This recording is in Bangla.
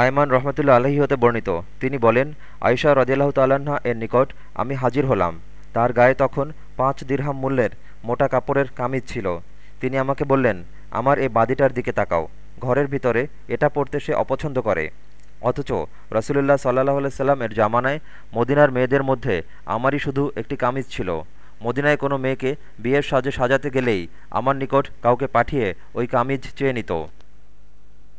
আয়মান রহমতুল্লা আলহী হতে বর্ণিত। তিনি বলেন আয়সা রদিয়াল্লাহ তাল্লাহা এর নিকট আমি হাজির হলাম। তার গায়ে তখন পাঁচ দীর্হাম মূল্যের মোটা কাপড়ের কামিজ ছিল। তিনি আমাকে বললেন, আমার এ বাদিটার দিকে তাকাও। ঘরের ভিতরে এটা পড়তে সে অপছন্দ করে। অথচ রসুলুল্লাহ সাল্লাহ সাল্লামের জামানায় মদিনার মেয়েদের মধ্যে আমারই শুধু একটি কামিজ ছিল। মদিনায় কোনো মেয়েকে বিয়ের সাজে সাজাতে গেলেই আমার নিকট কাউকে পাঠিয়ে ওই কামিজ চেয়ে নিত।